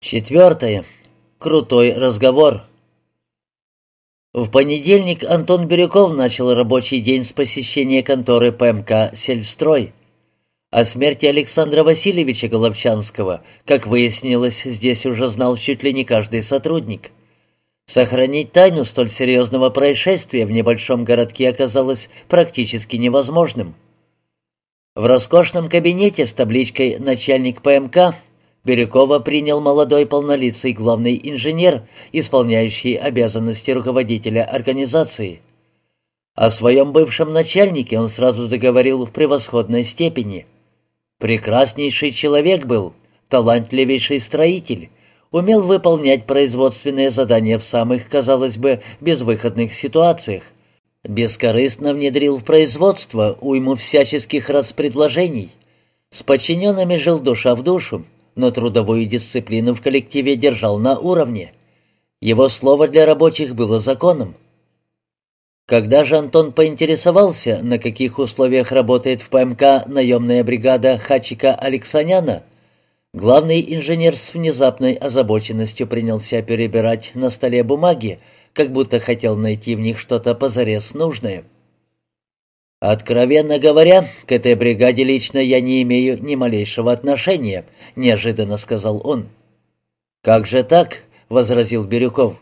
Четвертое. Крутой разговор. В понедельник Антон Бирюков начал рабочий день с посещения конторы ПМК «Сельстрой». О смерти Александра Васильевича Головчанского, как выяснилось, здесь уже знал чуть ли не каждый сотрудник. Сохранить тайну столь серьезного происшествия в небольшом городке оказалось практически невозможным. В роскошном кабинете с табличкой «Начальник ПМК» Бирюкова принял молодой полнолицый главный инженер, исполняющий обязанности руководителя организации. О своем бывшем начальнике он сразу договорил в превосходной степени. Прекраснейший человек был, талантливейший строитель, умел выполнять производственные задания в самых, казалось бы, безвыходных ситуациях. Бескорыстно внедрил в производство уйму всяческих распредложений. С подчиненными жил душа в душу, но трудовую дисциплину в коллективе держал на уровне. Его слово для рабочих было законом. Когда же Антон поинтересовался, на каких условиях работает в ПМК наемная бригада Хачика Алексаняна, главный инженер с внезапной озабоченностью принялся перебирать на столе бумаги, как будто хотел найти в них что-то позарез нужное. «Откровенно говоря, к этой бригаде лично я не имею ни малейшего отношения», — неожиданно сказал он. «Как же так?» — возразил Бирюков.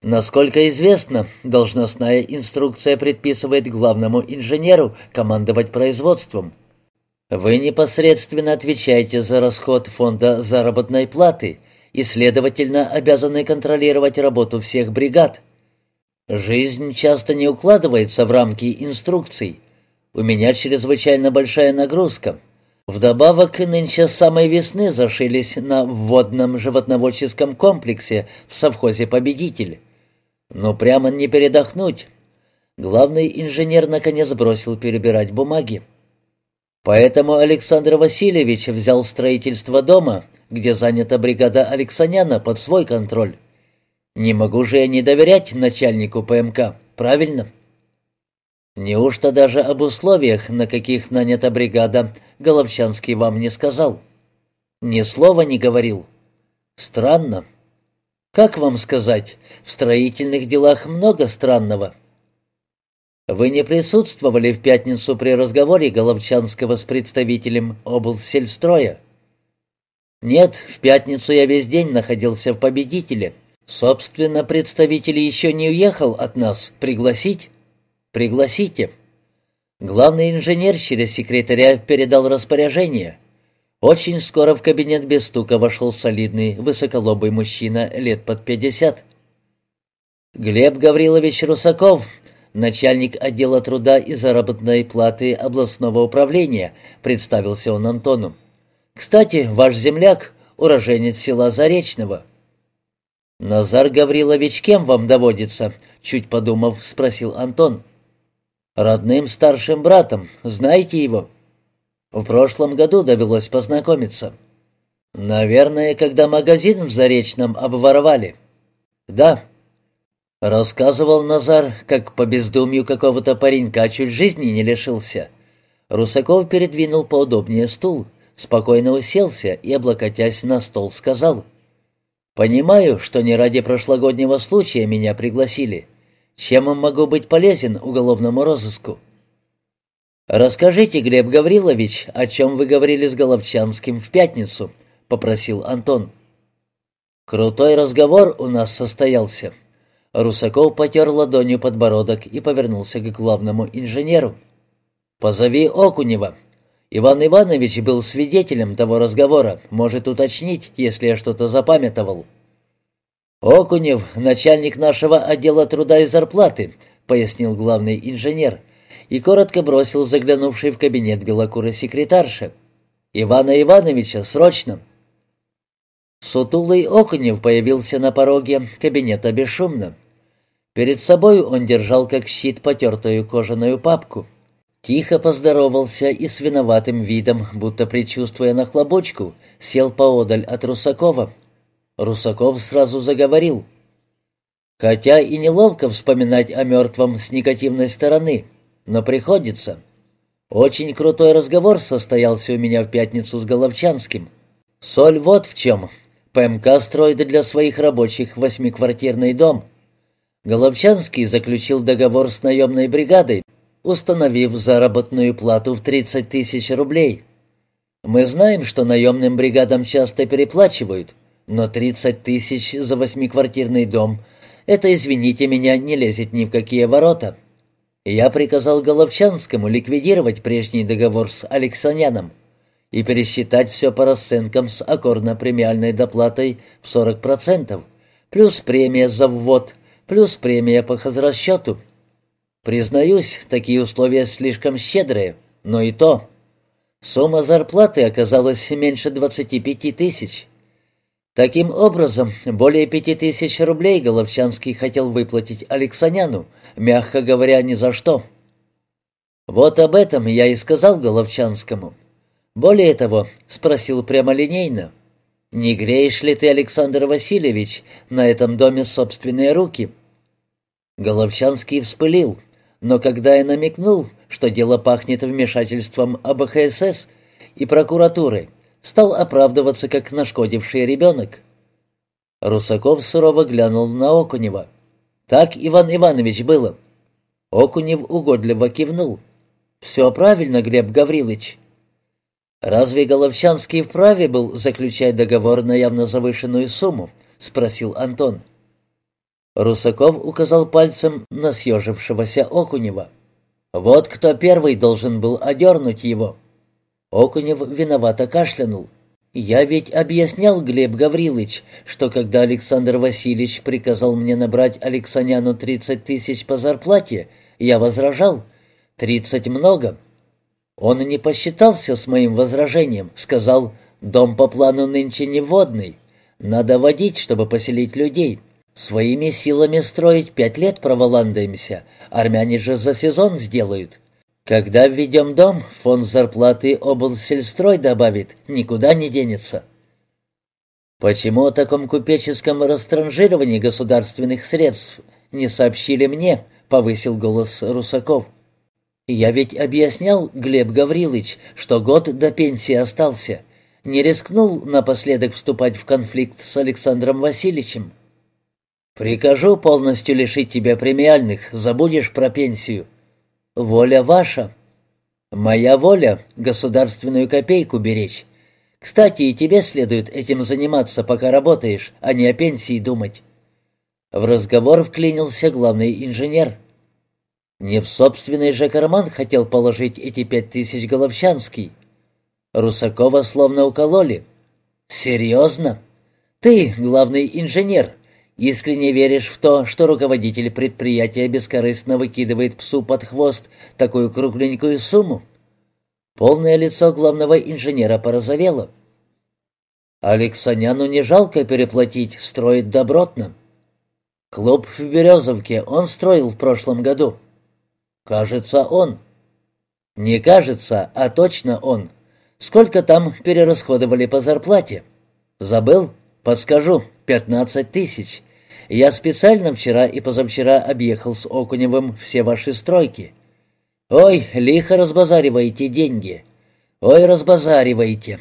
«Насколько известно, должностная инструкция предписывает главному инженеру командовать производством. Вы непосредственно отвечаете за расход фонда заработной платы и, следовательно, обязаны контролировать работу всех бригад». Жизнь часто не укладывается в рамки инструкций. У меня чрезвычайно большая нагрузка. Вдобавок, нынче с самой весны зашились на вводном животноводческом комплексе в совхозе «Победитель». Но прямо не передохнуть. Главный инженер наконец бросил перебирать бумаги. Поэтому Александр Васильевич взял строительство дома, где занята бригада Алексаняна, под свой контроль. Не могу же я не доверять начальнику ПМК, правильно? Неужто даже об условиях, на каких нанята бригада, Головчанский вам не сказал? Ни слова не говорил. Странно. Как вам сказать, в строительных делах много странного. Вы не присутствовали в пятницу при разговоре Головчанского с представителем облсельстроя? Нет, в пятницу я весь день находился в «Победителе», «Собственно, представитель еще не уехал от нас. Пригласить?» «Пригласите». Главный инженер через секретаря передал распоряжение. Очень скоро в кабинет без стука вошел солидный, высоколобый мужчина лет под пятьдесят. Глеб Гаврилович Русаков, начальник отдела труда и заработной платы областного управления, представился он Антону. «Кстати, ваш земляк, уроженец села Заречного». «Назар Гаврилович кем вам доводится?» — чуть подумав, спросил Антон. «Родным старшим братом. Знаете его?» «В прошлом году довелось познакомиться». «Наверное, когда магазин в Заречном обворовали». «Да». Рассказывал Назар, как по бездумью какого-то паренька чуть жизни не лишился. Русаков передвинул поудобнее стул, спокойно уселся и, облокотясь на стол, сказал — Понимаю, что не ради прошлогоднего случая меня пригласили. Чем могу быть полезен уголовному розыску? Расскажите, Глеб Гаврилович, о чем вы говорили с Головчанским в пятницу, попросил Антон. Крутой разговор у нас состоялся. Русаков потер ладонью подбородок и повернулся к главному инженеру. «Позови Окунева. Иван Иванович был свидетелем того разговора, может уточнить, если я что-то запамятовал». «Окунев — начальник нашего отдела труда и зарплаты», — пояснил главный инженер, и коротко бросил заглянувший в кабинет белокурой секретарши. «Ивана Ивановича, срочно!» Сутулый Окунев появился на пороге кабинета бесшумно. Перед собой он держал как щит потертую кожаную папку — Тихо поздоровался и с виноватым видом, будто предчувствуя нахлобучку, сел поодаль от Русакова. Русаков сразу заговорил. Хотя и неловко вспоминать о мертвом с негативной стороны, но приходится. Очень крутой разговор состоялся у меня в пятницу с Головчанским. Соль вот в чем. ПМК строит для своих рабочих восьмиквартирный дом. Головчанский заключил договор с наемной бригадой, установив заработную плату в 30 тысяч рублей. Мы знаем, что наемным бригадам часто переплачивают, но 30 тысяч за восьмиквартирный дом — это, извините меня, не лезет ни в какие ворота. Я приказал Головчанскому ликвидировать прежний договор с Алексаняном и пересчитать все по расценкам с аккордно-премиальной доплатой в 40%, плюс премия за ввод, плюс премия по хозрасчету. Признаюсь, такие условия слишком щедрые, но и то. Сумма зарплаты оказалась меньше 25 тысяч. Таким образом, более пяти тысяч рублей Головчанский хотел выплатить Алексаняну, мягко говоря, ни за что. Вот об этом я и сказал Головчанскому. Более того, спросил прямолинейно, «Не греешь ли ты, Александр Васильевич, на этом доме собственные руки?» Головчанский вспылил, но когда я намекнул, что дело пахнет вмешательством АБХСС и прокуратуры, стал оправдываться, как нашкодивший ребенок. Русаков сурово глянул на Окунева. «Так, Иван Иванович, было». Окунев угодливо кивнул. «Все правильно, Глеб Гаврилович. «Разве Головчанский вправе был заключать договор на явно завышенную сумму?» — спросил Антон. Русаков указал пальцем на съежившегося Окунева. «Вот кто первый должен был одернуть его». Окунев виновато кашлянул. «Я ведь объяснял, Глеб Гаврилович, что когда Александр Васильевич приказал мне набрать Алексаняну тридцать тысяч по зарплате, я возражал. Тридцать много, он не посчитался с моим возражением, сказал, «Дом по плану нынче не водный. Надо водить, чтобы поселить людей. Своими силами строить пять лет проволандаемся, армяне же за сезон сделают. Когда введем дом, фонд зарплаты облсельстрой добавит, никуда не денется». «Почему о таком купеческом растранжировании государственных средств не сообщили мне?» — повысил голос Русаков. «Я ведь объяснял, Глеб Гаврилович, что год до пенсии остался. Не рискнул напоследок вступать в конфликт с Александром Васильевичем. Прикажу полностью лишить тебя премиальных, забудешь про пенсию. Воля ваша. Моя воля — государственную копейку беречь. Кстати, и тебе следует этим заниматься, пока работаешь, а не о пенсии думать». В разговор вклинился главный инженер — не в собственный же карман хотел положить эти пять тысяч Головчанский. Русакова словно укололи. «Серьезно? Ты, главный инженер, искренне веришь в то, что руководитель предприятия бескорыстно выкидывает псу под хвост такую кругленькую сумму?» Полное лицо главного инженера порозовело. Алексаняну не жалко переплатить, строит добротно. Клуб в Березовке он строил в прошлом году. «Кажется, он». «Не кажется, а точно он. Сколько там перерасходовали по зарплате?» «Забыл? Подскажу. Пятнадцать тысяч. Я специально вчера и позавчера объехал с Окуневым все ваши стройки. Ой, лихо разбазариваете деньги. Ой, разбазариваете».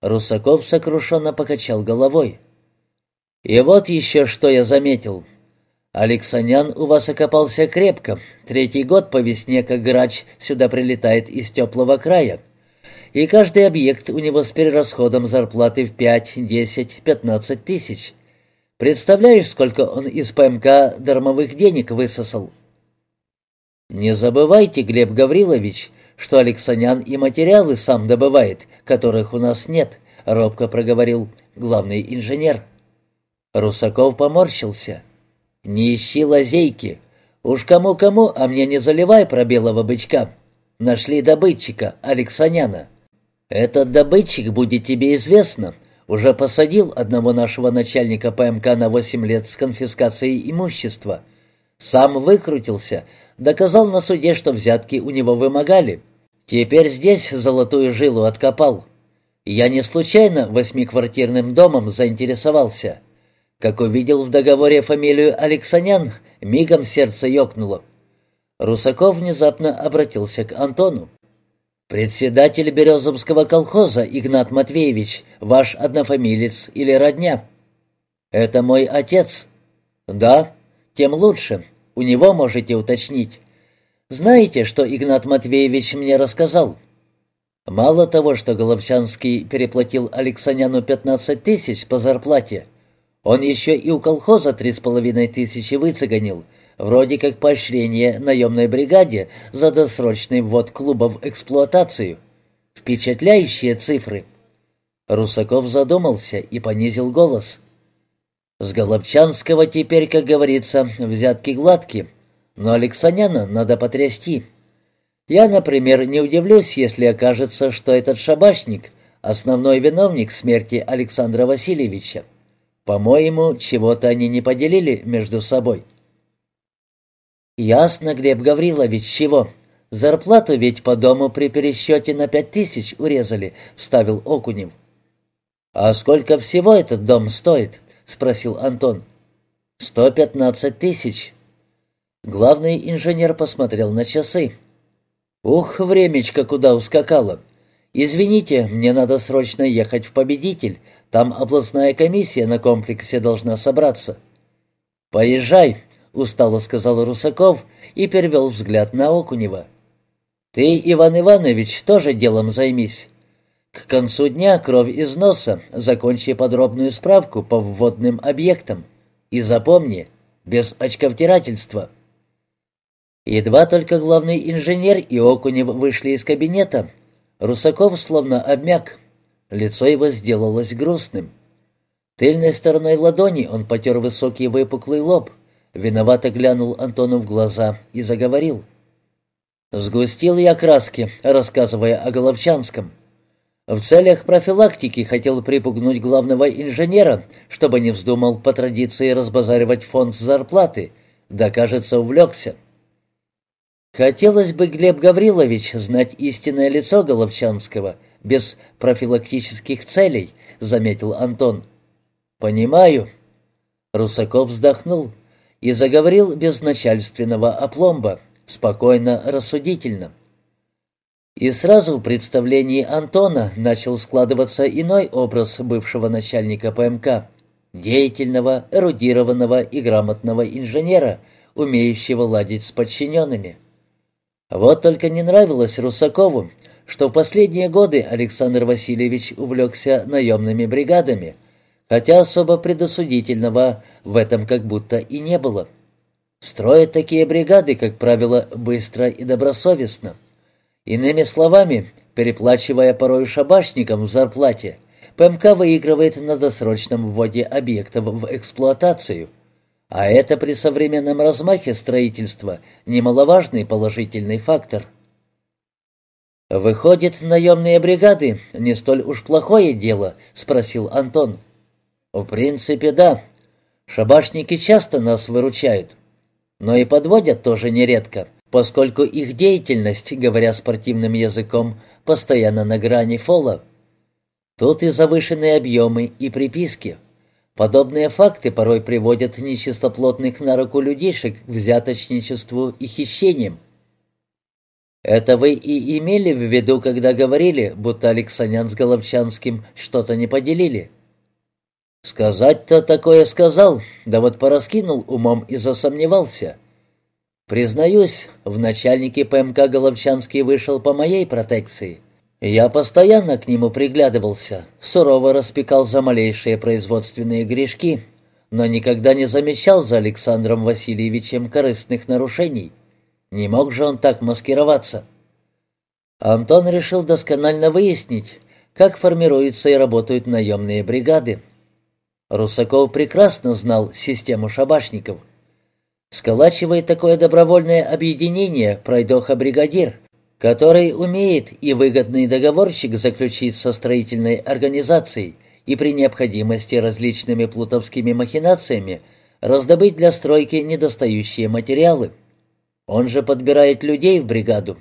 Русаков сокрушенно покачал головой. «И вот еще что я заметил. Алексанян у вас окопался крепко. Третий год по весне, как грач, сюда прилетает из теплого края. И каждый объект у него с перерасходом зарплаты в пять, десять, пятнадцать тысяч. Представляешь, сколько он из ПМК дармовых денег высосал? Не забывайте, Глеб Гаврилович, что Алексанян и материалы сам добывает, которых у нас нет, робко проговорил главный инженер. Русаков поморщился. «Не ищи лазейки. Уж кому-кому, а мне не заливай про белого бычка. Нашли добытчика, Алексаняна. Этот добытчик, будет тебе известно, уже посадил одного нашего начальника ПМК на восемь лет с конфискацией имущества. Сам выкрутился, доказал на суде, что взятки у него вымогали. Теперь здесь золотую жилу откопал. Я не случайно восьмиквартирным домом заинтересовался. Как увидел в договоре фамилию Алексанян, мигом сердце ёкнуло. Русаков внезапно обратился к Антону. «Председатель Березовского колхоза Игнат Матвеевич, ваш однофамилец или родня?» «Это мой отец». «Да, тем лучше. У него можете уточнить. Знаете, что Игнат Матвеевич мне рассказал?» Мало того, что Голобчанский переплатил Алексаняну 15 тысяч по зарплате, он еще и у колхоза три с половиной тысячи выцеганил, вроде как поощрение наемной бригаде за досрочный ввод клуба в эксплуатацию. Впечатляющие цифры. Русаков задумался и понизил голос. С Голобчанского теперь, как говорится, взятки гладкие, но Алексаняна надо потрясти. Я, например, не удивлюсь, если окажется, что этот шабашник — основной виновник смерти Александра Васильевича. По-моему, чего-то они не поделили между собой. Ясно, Глеб Гаврилович, чего? Зарплату ведь по дому при пересчете на пять тысяч урезали, вставил Окунев. А сколько всего этот дом стоит? спросил Антон. «Сто пятнадцать тысяч». Главный инженер посмотрел на часы. «Ух, времечко куда ускакало! Извините, мне надо срочно ехать в Победитель, там областная комиссия на комплексе должна собраться». «Поезжай», — устало сказал Русаков и перевел взгляд на Окунева. «Ты, Иван Иванович, тоже делом займись. К концу дня кровь из носа, закончи подробную справку по вводным объектам. И запомни, без очковтирательства». Едва только главный инженер и Окунев вышли из кабинета, Русаков словно обмяк. Лицо его сделалось грустным. Тыльной стороной ладони он потер высокий выпуклый лоб, виновато глянул Антону в глаза и заговорил. «Сгустил я краски, рассказывая о Головчанском. В целях профилактики хотел припугнуть главного инженера, чтобы не вздумал по традиции разбазаривать фонд зарплаты, да, кажется, увлекся». Хотелось бы, Глеб Гаврилович, знать истинное лицо Головчанского, без профилактических целей», — заметил Антон. «Понимаю». Русаков вздохнул и заговорил без начальственного опломба, спокойно, рассудительно. И сразу в представлении Антона начал складываться иной образ бывшего начальника ПМК, деятельного, эрудированного и грамотного инженера, умеющего ладить с подчиненными. Вот только не нравилось Русакову, что в последние годы Александр Васильевич увлекся наемными бригадами, хотя особо предосудительного в этом как будто и не было. Строят такие бригады, как правило, быстро и добросовестно. Иными словами, переплачивая порой шабашникам в зарплате, ПМК выигрывает на досрочном вводе объектов в эксплуатацию. А это при современном размахе строительства немаловажный положительный фактор – «Выходит, наемные бригады — не столь уж плохое дело?» — спросил Антон. «В принципе, да. Шабашники часто нас выручают. Но и подводят тоже нередко, поскольку их деятельность, говоря спортивным языком, постоянно на грани фола. Тут и завышенные объемы, и приписки. Подобные факты порой приводят нечистоплотных на руку людишек к взяточничеству и хищениям. Это вы и имели в виду, когда говорили, будто Алексанян с Головчанским что-то не поделили? Сказать-то такое сказал, да вот пораскинул умом и засомневался. Признаюсь, в начальнике ПМК Головчанский вышел по моей протекции. Я постоянно к нему приглядывался, сурово распекал за малейшие производственные грешки, но никогда не замечал за Александром Васильевичем корыстных нарушений. Не мог же он так маскироваться. Антон решил досконально выяснить, как формируются и работают наемные бригады. Русаков прекрасно знал систему шабашников. Сколачивает такое добровольное объединение пройдоха-бригадир, который умеет и выгодный договорщик заключить со строительной организацией и при необходимости различными плутовскими махинациями раздобыть для стройки недостающие материалы. Он же подбирает людей в бригаду.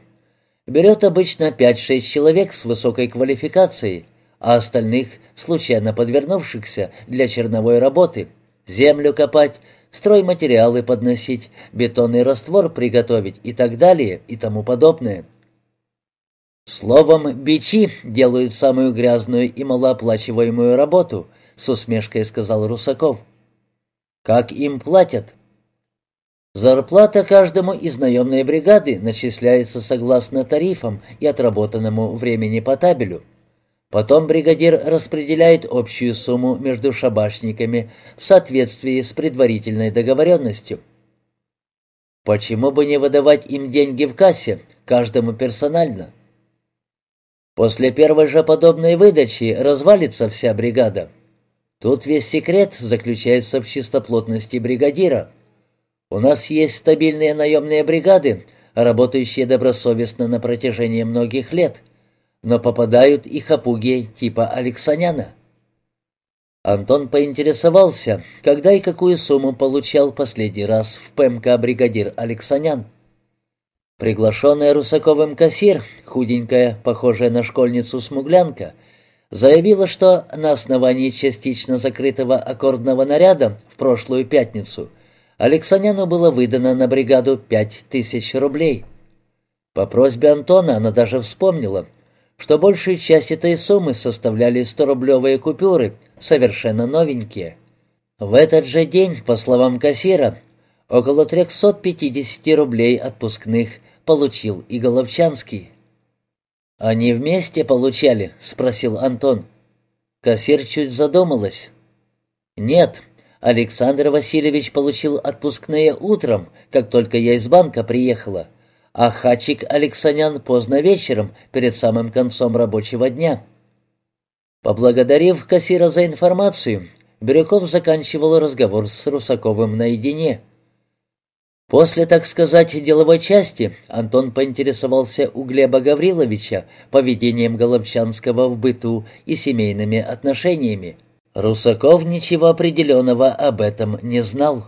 Берет обычно 5-6 человек с высокой квалификацией, а остальных, случайно подвернувшихся для черновой работы, землю копать, стройматериалы подносить, бетонный раствор приготовить и так далее и тому подобное. Словом, бичи делают самую грязную и малооплачиваемую работу, с усмешкой сказал Русаков. Как им платят? Зарплата каждому из наемной бригады начисляется согласно тарифам и отработанному времени по табелю. Потом бригадир распределяет общую сумму между шабашниками в соответствии с предварительной договоренностью. Почему бы не выдавать им деньги в кассе, каждому персонально? После первой же подобной выдачи развалится вся бригада. Тут весь секрет заключается в чистоплотности бригадира. У нас есть стабильные наемные бригады, работающие добросовестно на протяжении многих лет, но попадают и хапуги типа Алексаняна. Антон поинтересовался, когда и какую сумму получал последний раз в ПМК бригадир Алексанян. Приглашенная Русаковым кассир, худенькая, похожая на школьницу-смуглянка, заявила, что на основании частично закрытого аккордного наряда в прошлую пятницу Алексаняну было выдано на бригаду пять тысяч рублей. По просьбе Антона она даже вспомнила, что большую часть этой суммы составляли 100-рублевые купюры, совершенно новенькие. В этот же день, по словам кассира, около 350 рублей отпускных получил и Головчанский. «Они вместе получали?» — спросил Антон. Кассир чуть задумалась. «Нет, Александр Васильевич получил отпускные утром, как только я из банка приехала, а Хачик Алексанян поздно вечером, перед самым концом рабочего дня». Поблагодарив кассира за информацию, Бирюков заканчивал разговор с Русаковым наедине. После, так сказать, деловой части Антон поинтересовался у Глеба Гавриловича поведением Голобчанского в быту и семейными отношениями. Русаков ничего определенного об этом не знал.